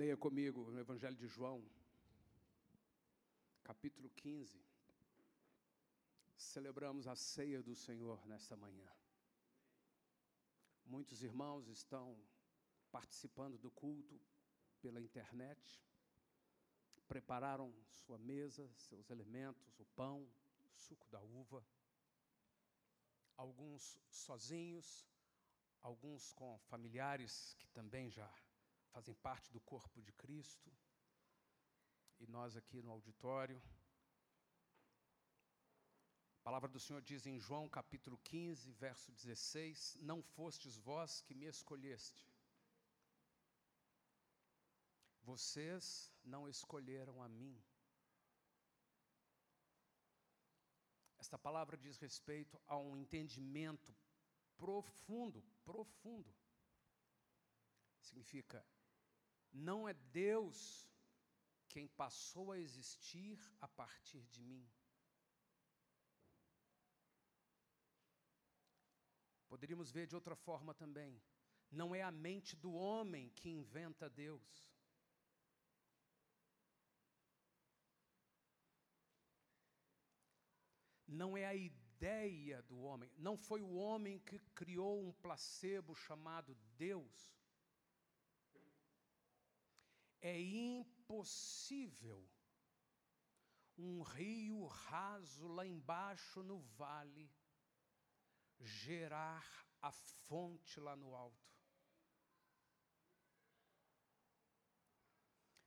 Leia comigo no Evangelho de João, capítulo 15. Celebramos a ceia do Senhor nesta manhã. Muitos irmãos estão participando do culto pela internet, prepararam sua mesa, seus elementos, o pão, o suco da uva. Alguns sozinhos, alguns com familiares que também já fazem parte do corpo de Cristo, e nós aqui no auditório. A palavra do Senhor diz em João capítulo 15, verso 16: Não fostes vós que me escolheste. Vocês não escolheram a mim. Esta palavra diz respeito a um entendimento profundo, profundo. Significa não é Deus quem passou a existir a partir de mim. Poderíamos ver de outra forma também. Não é a mente do homem que inventa Deus. Não é a ideia do homem. Não foi o homem que criou um placebo chamado Deus é impossível um rio raso lá embaixo no vale gerar a fonte lá no alto.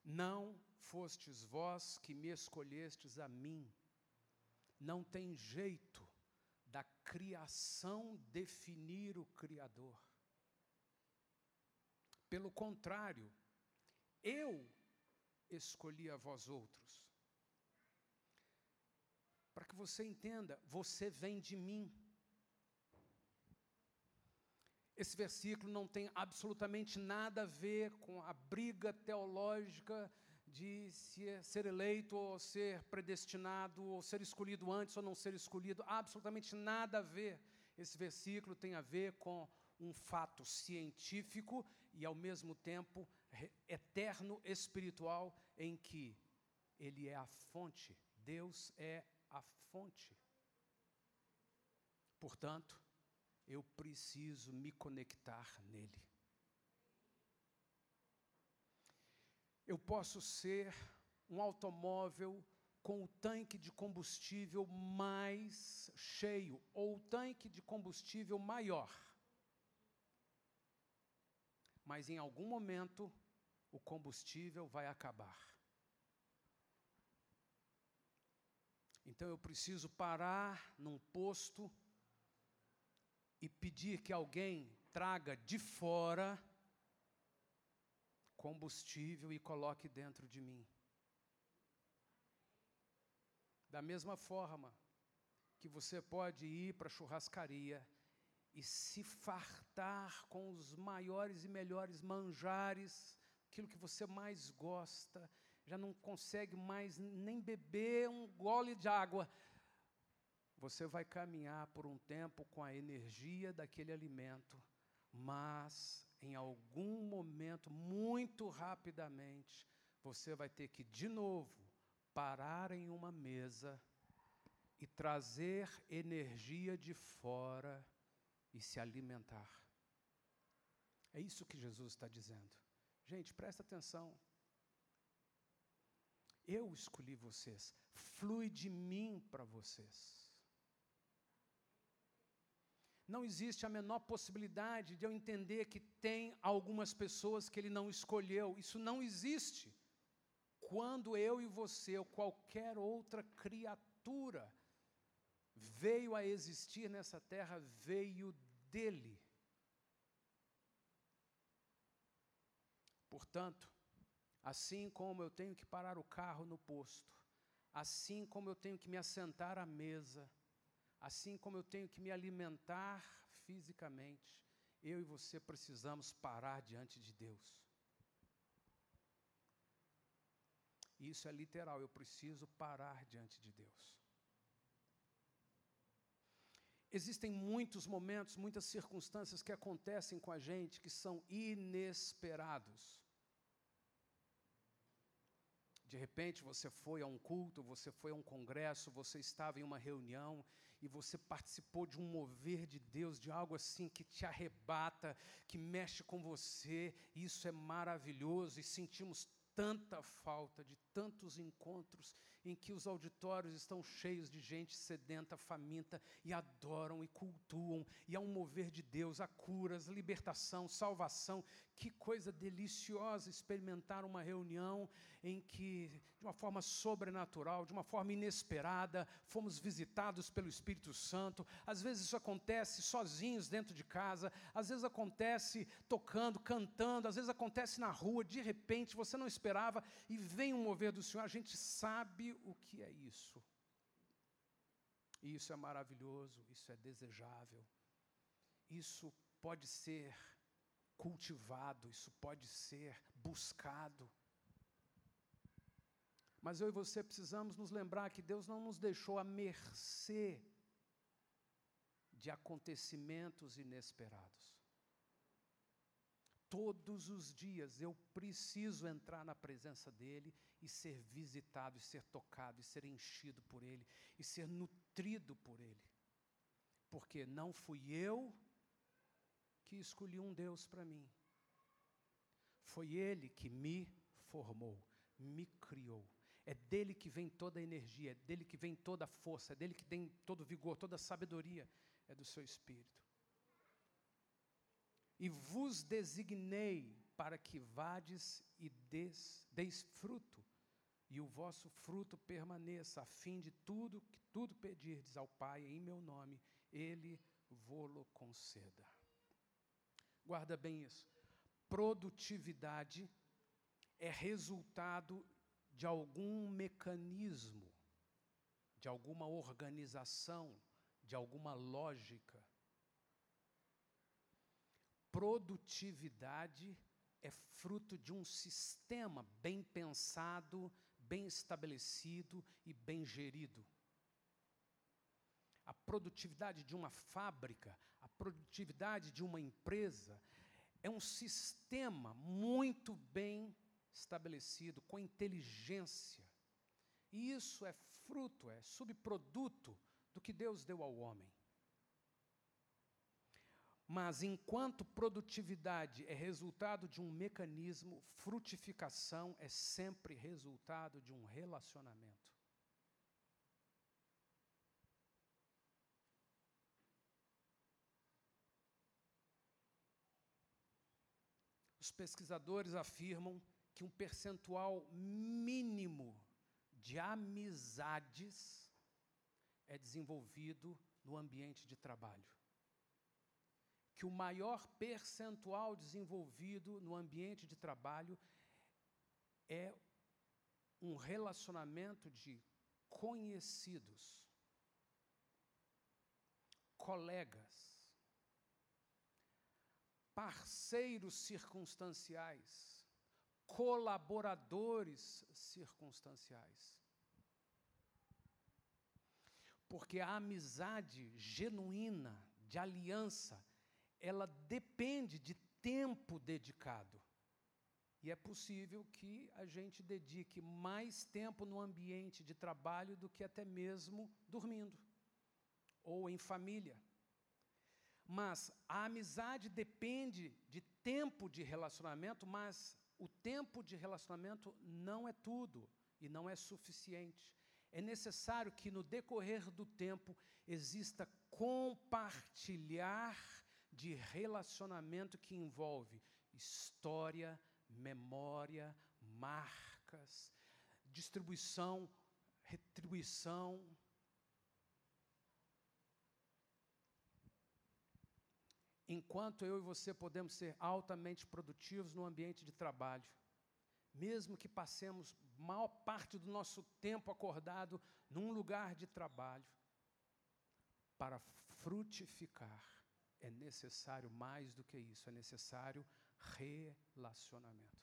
Não fostes vós que me escolhestes a mim. Não tem jeito da criação definir o Criador. Pelo contrário, eu escolhi a vós outros. Para que você entenda, você vem de mim. Esse versículo não tem absolutamente nada a ver com a briga teológica de se ser eleito ou ser predestinado, ou ser escolhido antes ou não ser escolhido, absolutamente nada a ver. Esse versículo tem a ver com um fato científico e, ao mesmo tempo, eterno espiritual, em que Ele é a fonte, Deus é a fonte. Portanto, eu preciso me conectar nele. Eu posso ser um automóvel com o tanque de combustível mais cheio ou o tanque de combustível maior mas em algum momento o combustível vai acabar. Então eu preciso parar num posto e pedir que alguém traga de fora combustível e coloque dentro de mim. Da mesma forma que você pode ir para a churrascaria e se fartar com os maiores e melhores manjares, aquilo que você mais gosta, já não consegue mais nem beber um gole de água. Você vai caminhar por um tempo com a energia daquele alimento, mas em algum momento, muito rapidamente, você vai ter que de novo parar em uma mesa e trazer energia de fora e se alimentar. É isso que Jesus está dizendo. Gente, presta atenção. Eu escolhi vocês, flui de mim para vocês. Não existe a menor possibilidade de eu entender que tem algumas pessoas que ele não escolheu. Isso não existe. Quando eu e você, ou qualquer outra criatura, veio a existir nessa terra, veio dele. Portanto, assim como eu tenho que parar o carro no posto, assim como eu tenho que me assentar à mesa, assim como eu tenho que me alimentar fisicamente, eu e você precisamos parar diante de Deus. Isso é literal, eu preciso parar diante de Deus. Existem muitos momentos, muitas circunstâncias que acontecem com a gente que são inesperados. De repente você foi a um culto, você foi a um congresso, você estava em uma reunião e você participou de um mover de Deus, de algo assim que te arrebata, que mexe com você, isso é maravilhoso e sentimos tanta falta de tantos encontros em que os auditórios estão cheios de gente sedenta, faminta e adoram e cultuam, e há um mover de Deus, há curas, libertação, salvação. Que coisa deliciosa experimentar uma reunião em que, de uma forma sobrenatural, de uma forma inesperada, fomos visitados pelo Espírito Santo. Às vezes isso acontece sozinhos dentro de casa, às vezes acontece tocando, cantando, às vezes acontece na rua, de repente você não esperava e vem um mover do Senhor. A gente sabe o que é isso. Isso é maravilhoso, isso é desejável. Isso pode ser cultivado, isso pode ser buscado. Mas eu e você precisamos nos lembrar que Deus não nos deixou à mercê de acontecimentos inesperados. Todos os dias eu preciso entrar na presença dEle e ser visitado, e ser tocado, e ser enchido por Ele, e ser nutrido por Ele. Porque não fui eu que escolhi um Deus para mim. Foi Ele que me formou, me criou. É dele que vem toda a energia, é dele que vem toda a força, é dele que tem todo o vigor, toda a sabedoria, é do seu espírito. E vos designei para que vades e des, deis fruto, e o vosso fruto permaneça, a fim de tudo que tudo pedirdes ao Pai em meu nome, ele vô-lo conceda. Guarda bem isso. Produtividade é resultado de algum mecanismo, de alguma organização, de alguma lógica. Produtividade é fruto de um sistema bem pensado, bem estabelecido e bem gerido. A produtividade de uma fábrica, produtividade de uma empresa é um sistema muito bem estabelecido, com inteligência. E isso é fruto, é subproduto do que Deus deu ao homem. Mas enquanto produtividade é resultado de um mecanismo, frutificação é sempre resultado de um relacionamento. Os pesquisadores afirmam que um percentual mínimo de amizades é desenvolvido no ambiente de trabalho. Que o maior percentual desenvolvido no ambiente de trabalho é um relacionamento de conhecidos, colegas, parceiros circunstanciais colaboradores circunstanciais. Porque a amizade genuína, de aliança, ela depende de tempo dedicado. E é possível que a gente dedique mais tempo no ambiente de trabalho do que até mesmo dormindo ou em família. Mas a amizade depende de tempo de relacionamento, mas o tempo de relacionamento não é tudo e não é suficiente. É necessário que no decorrer do tempo exista compartilhar de relacionamento que envolve história, memória, marcas, distribuição, retribuição, enquanto eu e você podemos ser altamente produtivos no ambiente de trabalho, mesmo que passemos maior parte do nosso tempo acordado num lugar de trabalho, para frutificar é necessário mais do que isso, é necessário relacionamento.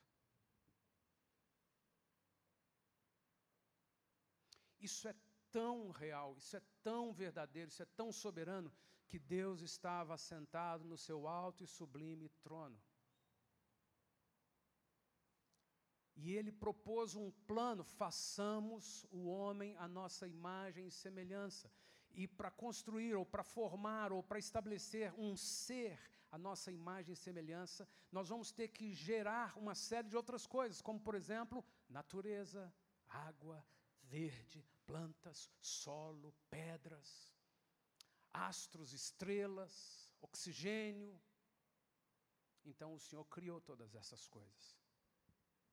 Isso é tão real, isso é tão verdadeiro, isso é tão soberano, que Deus estava sentado no seu alto e sublime trono. E ele propôs um plano: façamos o homem a nossa imagem e semelhança. E para construir, ou para formar, ou para estabelecer um ser a nossa imagem e semelhança, nós vamos ter que gerar uma série de outras coisas, como, por exemplo, natureza, água, verde, plantas, solo, pedras, astros, estrelas, oxigênio. Então o Senhor criou todas essas coisas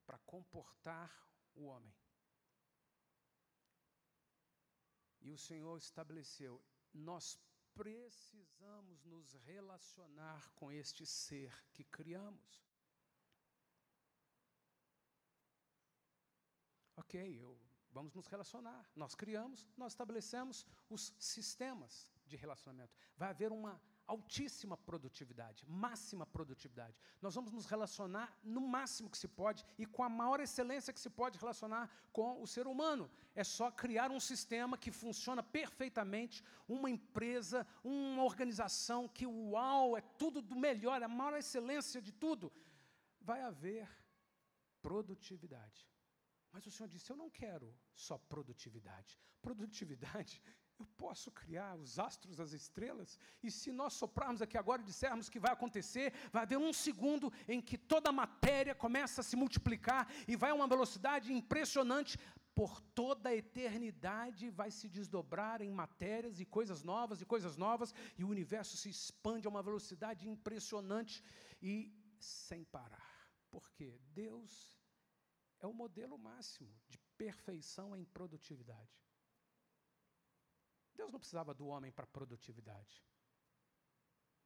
para comportar o homem. E o Senhor estabeleceu: nós precisamos nos relacionar com este ser que criamos. Ok, eu, vamos nos relacionar. Nós criamos, nós estabelecemos os sistemas de relacionamento. Vai haver uma altíssima produtividade, máxima produtividade. Nós vamos nos relacionar no máximo que se pode e com a maior excelência que se pode relacionar com o ser humano. É só criar um sistema que funciona perfeitamente, uma empresa, uma organização que, uau, é tudo do melhor, a maior excelência de tudo. Vai haver produtividade. Mas o Senhor disse: Eu não quero só produtividade. Produtividade eu posso criar os astros, as estrelas, e se nós soprarmos aqui agora e dissermos que vai acontecer, vai haver um segundo em que toda a matéria começa a se multiplicar e vai a uma velocidade impressionante, por toda a eternidade vai se desdobrar em matérias e coisas novas e coisas novas, e o universo se expande a uma velocidade impressionante e sem parar. Porque Deus é o modelo máximo de perfeição em produtividade. Deus não precisava do homem para produtividade.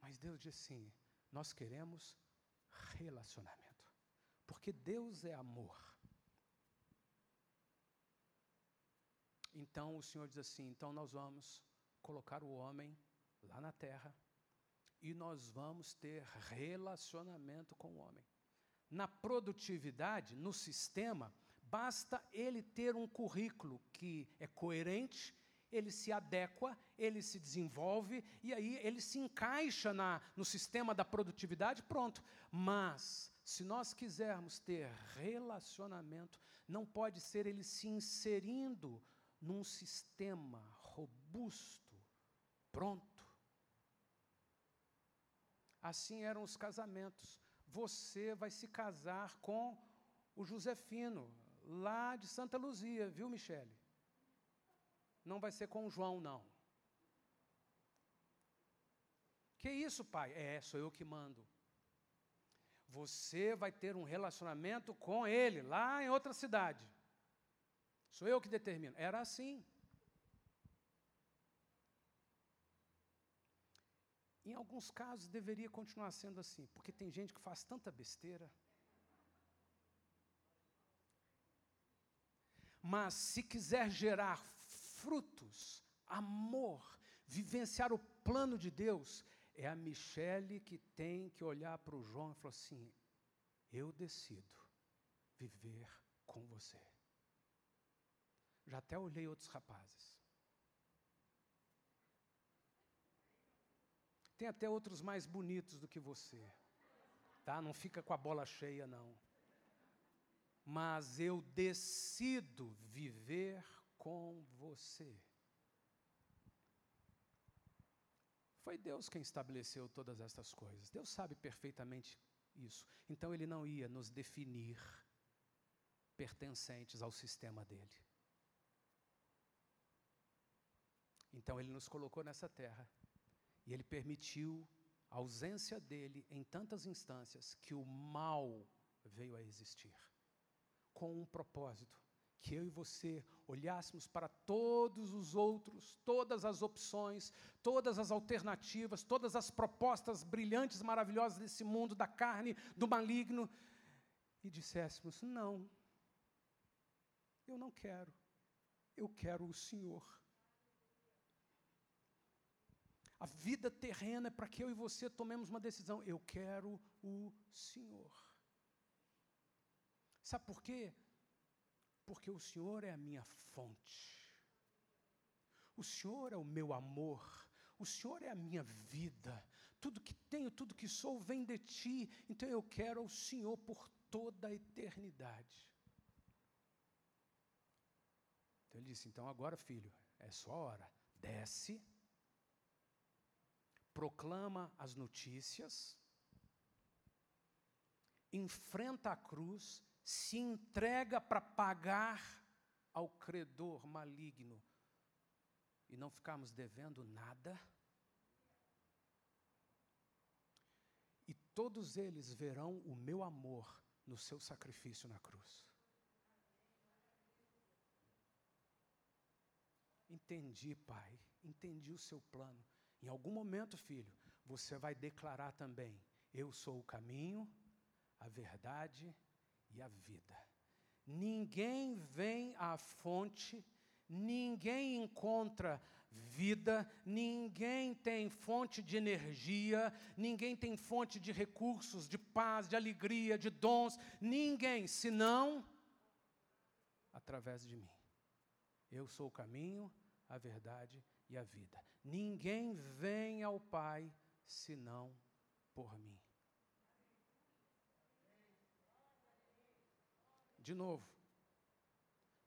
Mas Deus disse assim: nós queremos relacionamento. Porque Deus é amor. Então o Senhor diz assim: então nós vamos colocar o homem lá na terra e nós vamos ter relacionamento com o homem. Na produtividade, no sistema, basta ele ter um currículo que é coerente ele se adequa, ele se desenvolve e aí ele se encaixa na, no sistema da produtividade, pronto. Mas, se nós quisermos ter relacionamento, não pode ser ele se inserindo num sistema robusto, pronto. Assim eram os casamentos. Você vai se casar com o Josefino, lá de Santa Luzia, viu, Michele? Não vai ser com o João, não. Que isso, pai? É, sou eu que mando. Você vai ter um relacionamento com ele lá em outra cidade. Sou eu que determino. Era assim. Em alguns casos deveria continuar sendo assim, porque tem gente que faz tanta besteira. Mas se quiser gerar frutos, amor, vivenciar o plano de Deus, é a Michele que tem que olhar para o João e falar assim: eu decido viver com você. Já até olhei outros rapazes. Tem até outros mais bonitos do que você. Tá? Não fica com a bola cheia, não. Mas eu decido viver com você. Foi Deus quem estabeleceu todas estas coisas. Deus sabe perfeitamente isso. Então ele não ia nos definir pertencentes ao sistema dele. Então ele nos colocou nessa terra e ele permitiu a ausência dele em tantas instâncias que o mal veio a existir com um propósito que eu e você olhássemos para todos os outros, todas as opções, todas as alternativas, todas as propostas brilhantes, maravilhosas desse mundo da carne, do maligno, e disséssemos: não, eu não quero, eu quero o Senhor. A vida terrena é para que eu e você tomemos uma decisão. Eu quero o Senhor. Sabe por quê? porque o Senhor é a minha fonte. O Senhor é o meu amor, o Senhor é a minha vida. Tudo que tenho, tudo que sou vem de ti. Então eu quero ao Senhor por toda a eternidade. Então ele disse: Então agora, filho, é só hora. Desce, proclama as notícias, enfrenta a cruz se entrega para pagar ao credor maligno e não ficarmos devendo nada. E todos eles verão o meu amor no seu sacrifício na cruz. Entendi, pai, entendi o seu plano. Em algum momento, filho, você vai declarar também: Eu sou o caminho, a verdade e a vida. Ninguém vem à fonte, ninguém encontra vida, ninguém tem fonte de energia, ninguém tem fonte de recursos, de paz, de alegria, de dons, ninguém, senão através de mim. Eu sou o caminho, a verdade e a vida. Ninguém vem ao Pai senão por mim. De novo,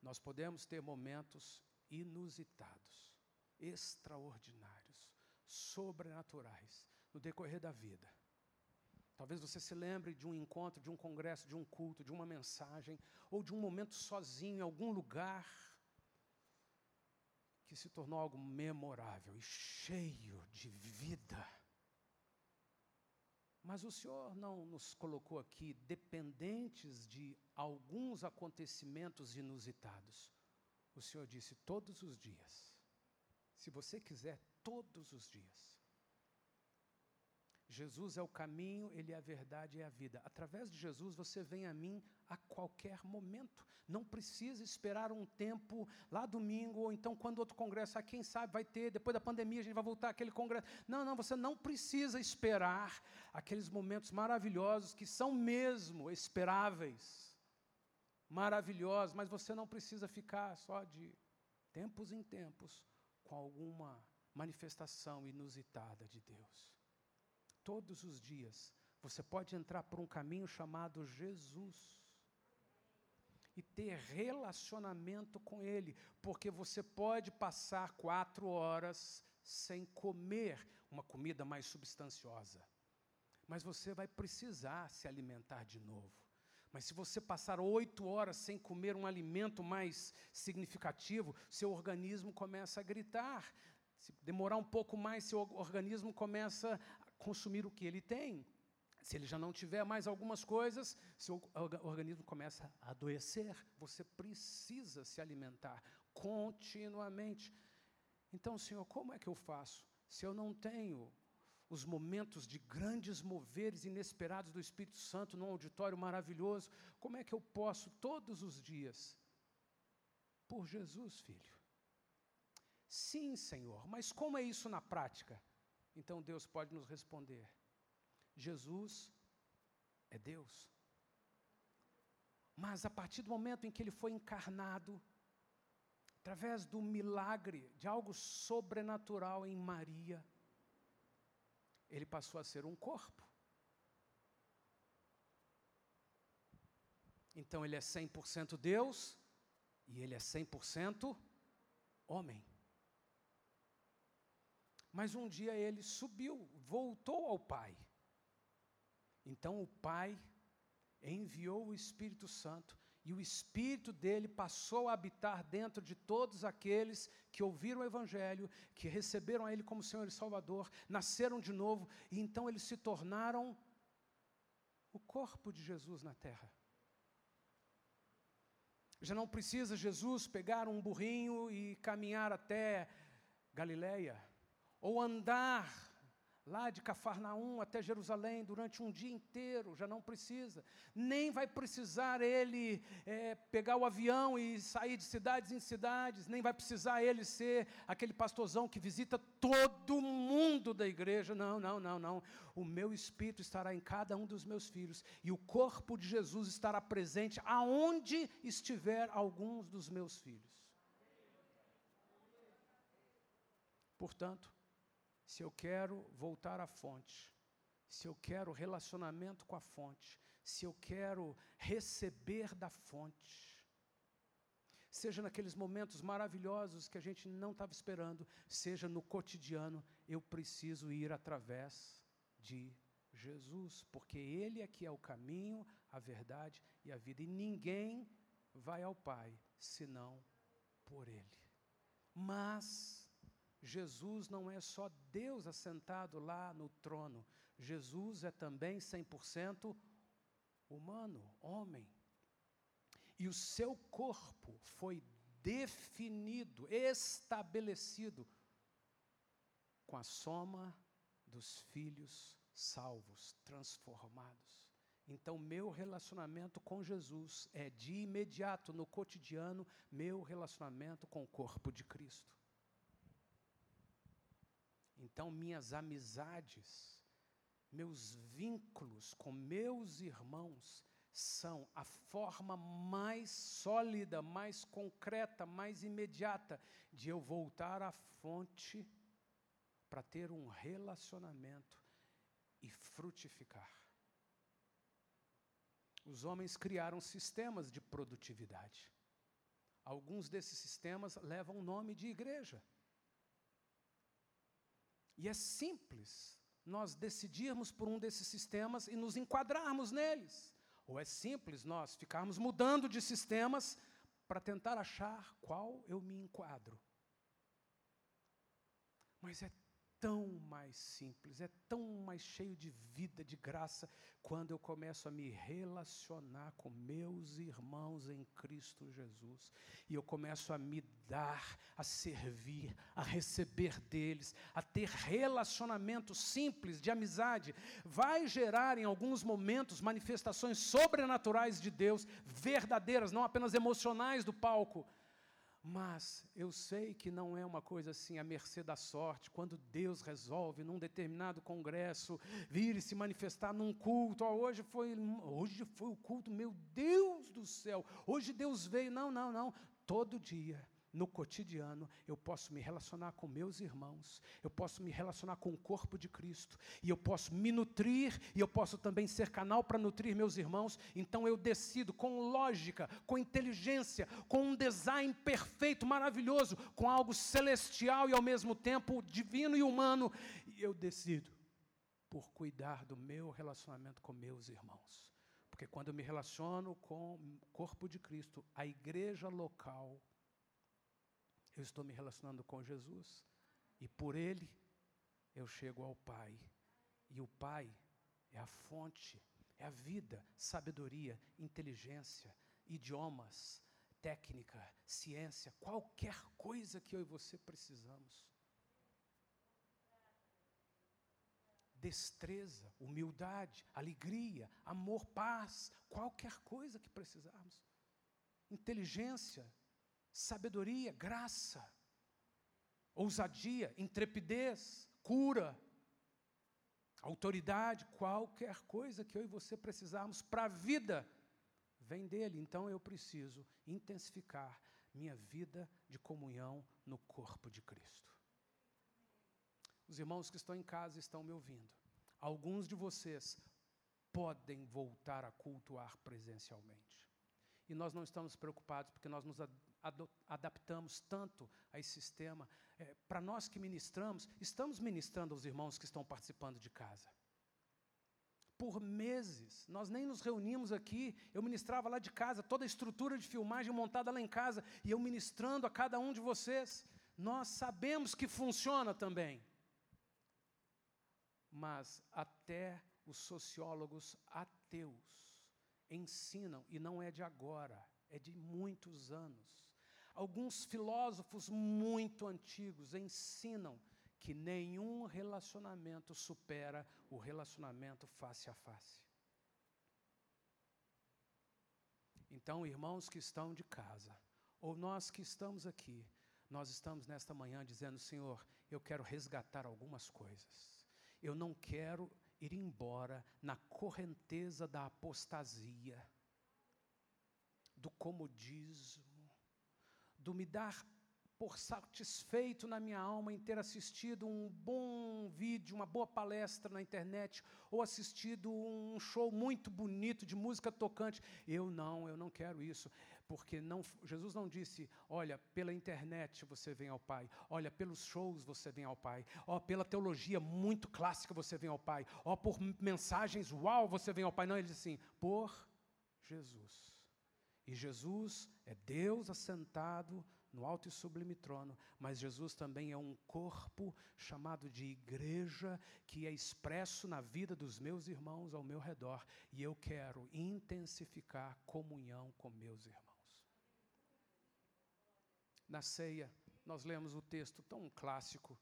nós podemos ter momentos inusitados, extraordinários, sobrenaturais no decorrer da vida. Talvez você se lembre de um encontro, de um congresso, de um culto, de uma mensagem, ou de um momento sozinho em algum lugar que se tornou algo memorável e cheio de vida. Mas o Senhor não nos colocou aqui dependentes de alguns acontecimentos inusitados. O Senhor disse todos os dias. Se você quiser, todos os dias. Jesus é o caminho, Ele é a verdade e é a vida. Através de Jesus você vem a mim a qualquer momento. Não precisa esperar um tempo lá domingo, ou então quando outro congresso, ah, quem sabe vai ter, depois da pandemia a gente vai voltar aquele congresso. Não, não, você não precisa esperar aqueles momentos maravilhosos que são mesmo esperáveis, maravilhosos, mas você não precisa ficar só de tempos em tempos com alguma manifestação inusitada de Deus todos os dias, você pode entrar por um caminho chamado Jesus e ter relacionamento com Ele, porque você pode passar quatro horas sem comer uma comida mais substanciosa, mas você vai precisar se alimentar de novo. Mas se você passar oito horas sem comer um alimento mais significativo, seu organismo começa a gritar. Se demorar um pouco mais, seu organismo começa consumir o que ele tem. Se ele já não tiver mais algumas coisas, seu organismo começa a adoecer. Você precisa se alimentar continuamente. Então, Senhor, como é que eu faço? Se eu não tenho os momentos de grandes moveres inesperados do Espírito Santo num auditório maravilhoso, como é que eu posso todos os dias? Por Jesus, filho. Sim, Senhor, mas como é isso na prática? Então Deus pode nos responder: Jesus é Deus. Mas a partir do momento em que ele foi encarnado, através do milagre, de algo sobrenatural em Maria, ele passou a ser um corpo. Então ele é 100% Deus e ele é 100% homem. Mas um dia ele subiu, voltou ao Pai. Então o Pai enviou o Espírito Santo e o Espírito dele passou a habitar dentro de todos aqueles que ouviram o Evangelho, que receberam a Ele como Senhor e Salvador, nasceram de novo e então eles se tornaram o corpo de Jesus na terra. Já não precisa Jesus pegar um burrinho e caminhar até Galileia ou andar lá de Cafarnaum até Jerusalém durante um dia inteiro, já não precisa. Nem vai precisar ele é, pegar o avião e sair de cidades em cidades, nem vai precisar ele ser aquele pastorzão que visita todo mundo da igreja. Não, não, não, não. O meu espírito estará em cada um dos meus filhos e o corpo de Jesus estará presente aonde estiver alguns dos meus filhos. Portanto, se eu quero voltar à fonte, se eu quero relacionamento com a fonte, se eu quero receber da fonte, seja naqueles momentos maravilhosos que a gente não estava esperando, seja no cotidiano, eu preciso ir através de Jesus, porque Ele é que é o caminho, a verdade e a vida, e ninguém vai ao Pai senão por Ele. Mas Jesus não é só Deus assentado lá no trono, Jesus é também 100% humano, homem. E o seu corpo foi definido, estabelecido com a soma dos filhos salvos, transformados. Então, meu relacionamento com Jesus é de imediato, no cotidiano, meu relacionamento com o corpo de Cristo. Então, minhas amizades, meus vínculos com meus irmãos são a forma mais sólida, mais concreta, mais imediata de eu voltar à fonte para ter um relacionamento e frutificar. Os homens criaram sistemas de produtividade. Alguns desses sistemas levam o nome de igreja. E é simples nós decidirmos por um desses sistemas e nos enquadrarmos neles. Ou é simples nós ficarmos mudando de sistemas para tentar achar qual eu me enquadro. Mas é tão mais simples, é tão mais cheio de vida, de graça, quando eu começo a me relacionar com meus irmãos em Cristo Jesus. E eu começo a me dar, a servir, a receber deles, a ter relacionamento simples de amizade. Vai gerar em alguns momentos manifestações sobrenaturais de Deus, verdadeiras, não apenas emocionais do palco mas eu sei que não é uma coisa assim à mercê da sorte, quando Deus resolve num determinado congresso vir e se manifestar num culto. Oh, hoje foi hoje foi o culto, meu Deus do céu. Hoje Deus veio. Não, não, não. Todo dia no cotidiano, eu posso me relacionar com meus irmãos, eu posso me relacionar com o corpo de Cristo, e eu posso me nutrir, e eu posso também ser canal para nutrir meus irmãos. Então eu decido com lógica, com inteligência, com um design perfeito, maravilhoso, com algo celestial e ao mesmo tempo divino e humano, eu decido por cuidar do meu relacionamento com meus irmãos. Porque quando eu me relaciono com o corpo de Cristo, a igreja local, eu estou me relacionando com Jesus e por Ele eu chego ao Pai. E o Pai é a fonte, é a vida, sabedoria, inteligência, idiomas, técnica, ciência, qualquer coisa que eu e você precisamos. Destreza, humildade, alegria, amor, paz, qualquer coisa que precisarmos. Inteligência, sabedoria, graça, ousadia, intrepidez, cura, autoridade, qualquer coisa que eu e você precisarmos para a vida, vem dele. Então eu preciso intensificar minha vida de comunhão no corpo de Cristo. Os irmãos que estão em casa estão me ouvindo. Alguns de vocês podem voltar a cultuar presencialmente. E nós não estamos preocupados porque nós nos adaptamos tanto a esse sistema. É, Para nós que ministramos, estamos ministrando aos irmãos que estão participando de casa. Por meses, nós nem nos reunimos aqui, eu ministrava lá de casa, toda a estrutura de filmagem montada lá em casa, e eu ministrando a cada um de vocês. Nós sabemos que funciona também. Mas até os sociólogos ateus ensinam, e não é de agora, é de muitos anos, Alguns filósofos muito antigos ensinam que nenhum relacionamento supera o relacionamento face a face. Então, irmãos que estão de casa, ou nós que estamos aqui, nós estamos nesta manhã dizendo: Senhor, eu quero resgatar algumas coisas. Eu não quero ir embora na correnteza da apostasia, do comodismo do me dar por satisfeito na minha alma em ter assistido um bom vídeo, uma boa palestra na internet, ou assistido um show muito bonito de música tocante. Eu não, eu não quero isso. porque não, Jesus não disse, olha, pela internet você vem ao Pai, olha, pelos shows você vem ao Pai, ó, pela teologia muito clássica você vem ao Pai, ó, por mensagens uau você vem ao Pai. Não, ele disse assim, por Jesus. E Jesus é Deus assentado no alto e sublime trono, mas Jesus também é um corpo chamado de igreja que é expresso na vida dos meus irmãos ao meu redor, e eu quero intensificar comunhão com meus irmãos. Na ceia, nós lemos o texto tão clássico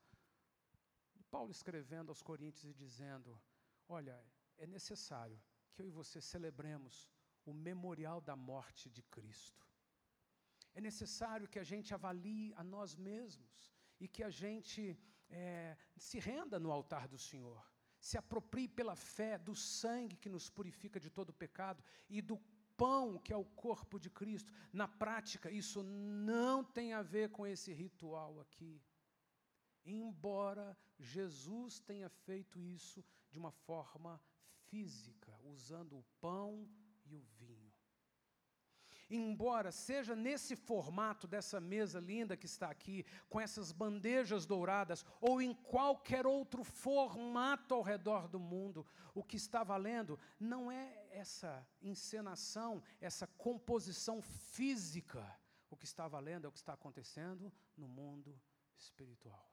de Paulo escrevendo aos Coríntios e dizendo: Olha, é necessário que eu e você celebremos o memorial da morte de Cristo. É necessário que a gente avalie a nós mesmos e que a gente é, se renda no altar do Senhor, se aproprie pela fé do sangue que nos purifica de todo pecado e do pão que é o corpo de Cristo. Na prática, isso não tem a ver com esse ritual aqui. Embora Jesus tenha feito isso de uma forma física, usando o pão e o vinho embora seja nesse formato dessa mesa linda que está aqui, com essas bandejas douradas, ou em qualquer outro formato ao redor do mundo, o que está valendo não é essa encenação, essa composição física. O que está valendo é o que está acontecendo no mundo espiritual.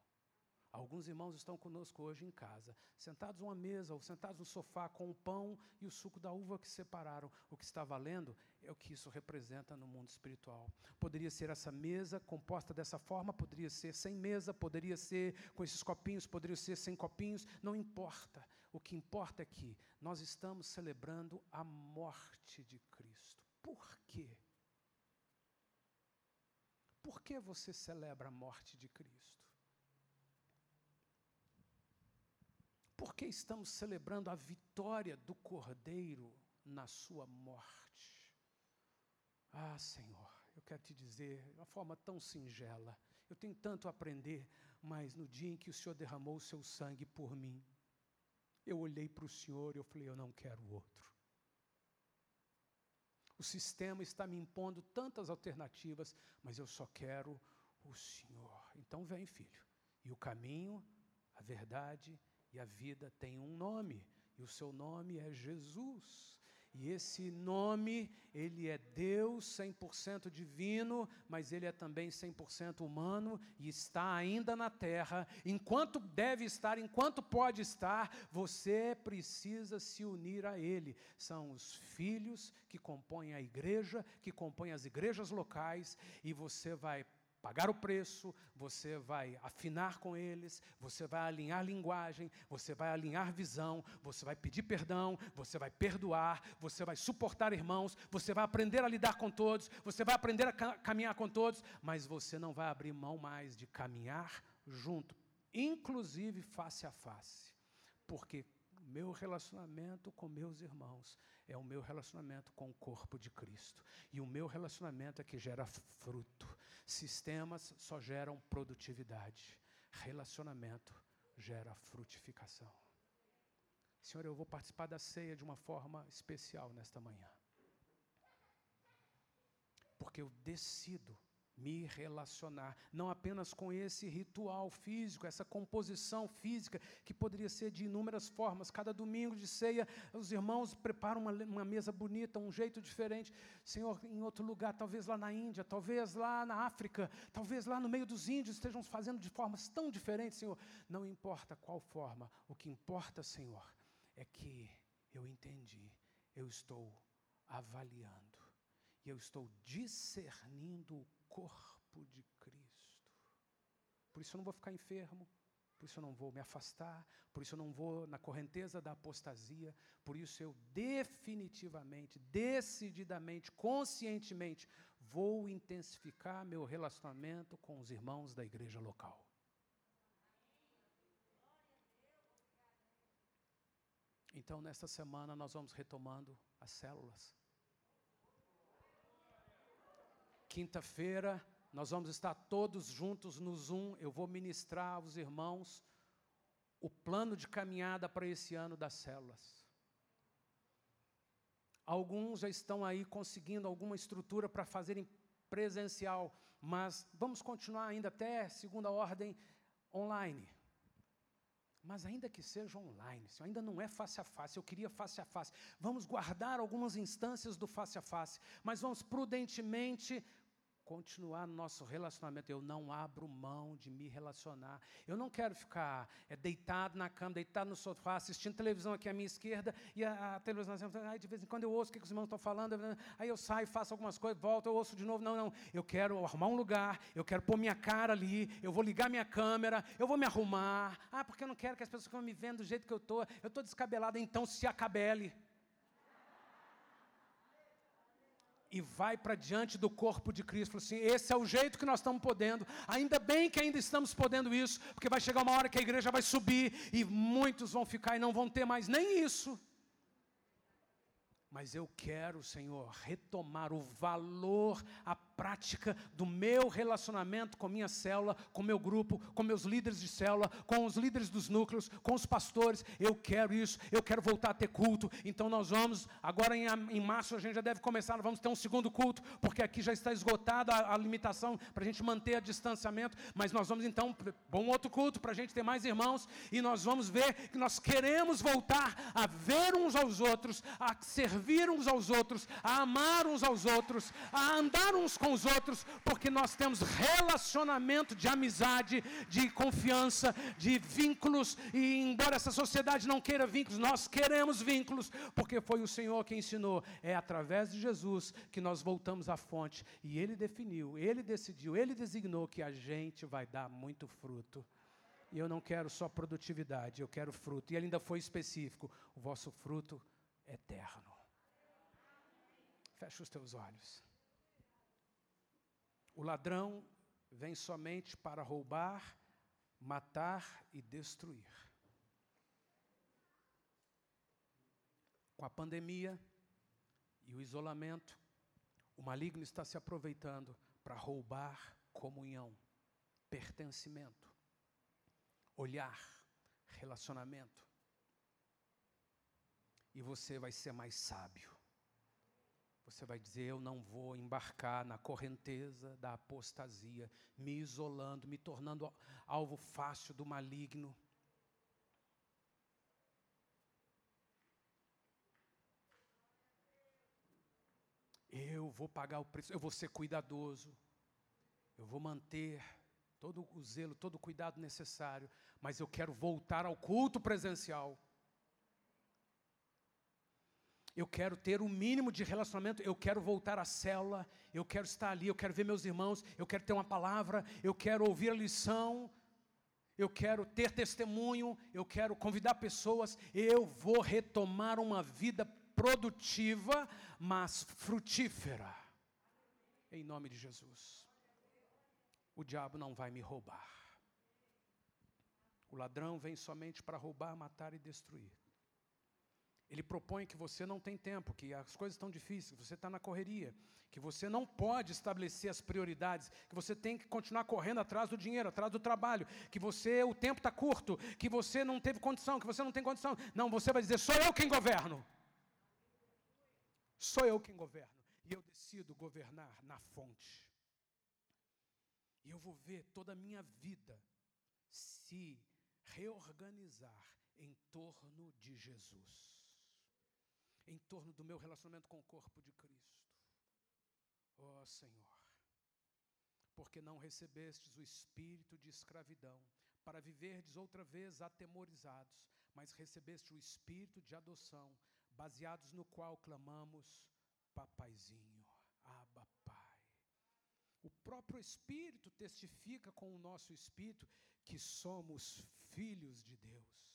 Alguns irmãos estão conosco hoje em casa, sentados numa mesa ou sentados no sofá com o pão e o suco da uva que separaram. O que está valendo é o que isso representa no mundo espiritual. Poderia ser essa mesa composta dessa forma, poderia ser sem mesa, poderia ser com esses copinhos, poderia ser sem copinhos, não importa. O que importa é que nós estamos celebrando a morte de Cristo. Por quê? Por que você celebra a morte de Cristo? Porque estamos celebrando a vitória do Cordeiro na sua morte. Ah, Senhor, eu quero te dizer, de uma forma tão singela, eu tenho tanto a aprender, mas no dia em que o Senhor derramou o seu sangue por mim, eu olhei para o Senhor e eu falei, eu não quero outro. O sistema está me impondo tantas alternativas, mas eu só quero o Senhor. Então vem, filho. E o caminho, a verdade e a vida tem um nome, e o seu nome é Jesus. E esse nome, ele é Deus 100% divino, mas ele é também 100% humano e está ainda na terra. Enquanto deve estar, enquanto pode estar, você precisa se unir a ele. São os filhos que compõem a igreja, que compõem as igrejas locais, e você vai pagar o preço, você vai afinar com eles, você vai alinhar linguagem, você vai alinhar visão, você vai pedir perdão, você vai perdoar, você vai suportar irmãos, você vai aprender a lidar com todos, você vai aprender a caminhar com todos, mas você não vai abrir mão mais de caminhar junto, inclusive face a face, porque meu relacionamento com meus irmãos é o meu relacionamento com o corpo de Cristo. E o meu relacionamento é que gera fruto. Sistemas só geram produtividade. Relacionamento gera frutificação. Senhor, eu vou participar da ceia de uma forma especial nesta manhã. Porque eu decido me relacionar, não apenas com esse ritual físico, essa composição física, que poderia ser de inúmeras formas. Cada domingo de ceia, os irmãos preparam uma, uma, mesa bonita, um jeito diferente. Senhor, em outro lugar, talvez lá na Índia, talvez lá na África, talvez lá no meio dos índios, estejam fazendo de formas tão diferentes, Senhor. Não importa qual forma, o que importa, Senhor, é que eu entendi, eu estou avaliando. E eu estou discernindo o corpo de Cristo. Por isso eu não vou ficar enfermo, por isso eu não vou me afastar, por isso eu não vou na correnteza da apostasia, por isso eu definitivamente, decididamente, conscientemente vou intensificar meu relacionamento com os irmãos da igreja local. Então, nesta semana, nós vamos retomando as células. Quinta-feira, nós vamos estar todos juntos no Zoom. Eu vou ministrar aos irmãos o plano de caminhada para esse ano das células. Alguns já estão aí conseguindo alguma estrutura para fazerem presencial, mas vamos continuar ainda até segunda ordem online. Mas ainda que seja online, ainda não é face a face, eu queria face a face. Vamos guardar algumas instâncias do face a face, mas vamos prudentemente continuar no nosso relacionamento. Eu não abro mão de me relacionar. Eu não quero ficar é, deitado na cama, deitado no sofá, assistindo televisão aqui à minha esquerda e a, a televisão. Aí de vez em quando eu ouço o que os irmãos estão falando, aí eu saio, faço algumas coisas, volto, eu ouço de novo. Não, não. Eu quero arrumar um lugar, eu quero pôr minha cara ali, eu vou ligar minha câmera, eu vou me arrumar. Ah, porque eu não quero que as pessoas ficam me vendo do jeito que eu estou. Eu estou descabelado, então se acabele. E vai para diante do corpo de Cristo. Fala assim: esse é o jeito que nós estamos podendo. Ainda bem que ainda estamos podendo isso, porque vai chegar uma hora que a igreja vai subir e muitos vão ficar e não vão ter mais nem isso. Mas eu quero, Senhor, retomar o valor, a prática do meu relacionamento com minha célula, com meu grupo, com meus líderes de célula, com os líderes dos núcleos, com os pastores. Eu quero isso, eu quero voltar a ter culto. Então nós vamos, agora em, em março a gente já deve começar, vamos ter um segundo culto, porque aqui já está esgotada a, a limitação para a gente manter o distanciamento. Mas nós vamos então um outro culto para a gente ter mais irmãos e nós vamos ver que nós queremos voltar a ver uns aos outros, a servir uns aos outros, a amar uns aos outros, a andar uns com com os outros, porque nós temos relacionamento de amizade, de confiança, de vínculos, e embora essa sociedade não queira vínculos, nós queremos vínculos, porque foi o Senhor que ensinou. É através de Jesus que nós voltamos à fonte, e Ele definiu, Ele decidiu, Ele designou que a gente vai dar muito fruto. E eu não quero só produtividade, eu quero fruto. E ele ainda foi específico: o vosso fruto eterno. Feche os teus olhos. O ladrão vem somente para roubar, matar e destruir. Com a pandemia e o isolamento, o maligno está se aproveitando para roubar comunhão, pertencimento, olhar, relacionamento. E você vai ser mais sábio você vai dizer: Eu não vou embarcar na correnteza da apostasia, me isolando, me tornando alvo fácil do maligno. Eu vou pagar o preço, eu vou ser cuidadoso, eu vou manter todo o zelo, todo o cuidado necessário, mas eu quero voltar ao culto presencial eu quero ter o um mínimo de relacionamento, eu quero voltar à célula, eu quero estar ali, eu quero ver meus irmãos, eu quero ter uma palavra, eu quero ouvir a lição, eu quero ter testemunho, eu quero convidar pessoas, eu vou retomar uma vida produtiva, mas frutífera. Em nome de Jesus. O diabo não vai me roubar. O ladrão vem somente para roubar, matar e destruir. Ele propõe que você não tem tempo, que as coisas estão difíceis, que você está na correria, que você não pode estabelecer as prioridades, que você tem que continuar correndo atrás do dinheiro, atrás do trabalho, que você o tempo está curto, que você não teve condição, que você não tem condição. Não, você vai dizer: sou eu quem governo. Sou eu quem governo. E eu decido governar na fonte. E eu vou ver toda a minha vida se reorganizar em torno de Jesus em torno do meu relacionamento com o corpo de Cristo. Ó oh, Senhor, porque não recebestes o espírito de escravidão, para viverdes outra vez atemorizados, mas recebeste o espírito de adoção, baseados no qual clamamos, papaizinho, aba pai. O próprio Espírito testifica com o nosso espírito que somos filhos de Deus.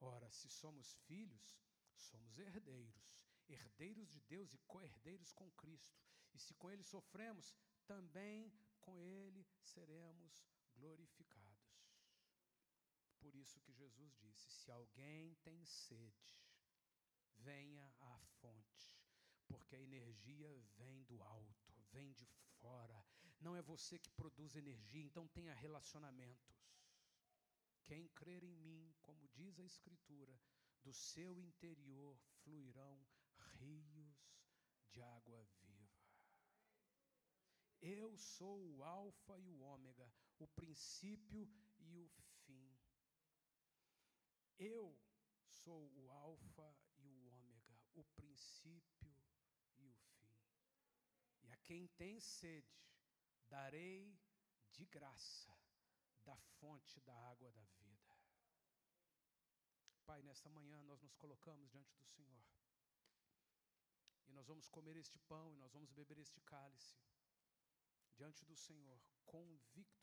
Ora, se somos filhos, somos herdeiros, herdeiros de Deus e co-herdeiros com Cristo. E se com Ele sofremos, também com Ele seremos glorificados. Por isso que Jesus disse: Se alguém tem sede, venha à fonte, porque a energia vem do alto, vem de fora. Não é você que produz energia, então tenha relacionamentos. Quem crer em mim, como diz a Escritura, do seu interior fluirão rios de água viva. Eu sou o Alfa e o Ômega, o princípio e o fim. Eu sou o Alfa e o Ômega, o princípio e o fim. E a quem tem sede, darei de graça da fonte da água da vida. Pai, nesta manhã nós nos colocamos diante do Senhor. E nós vamos comer este pão e nós vamos beber este cálice diante do Senhor, convictos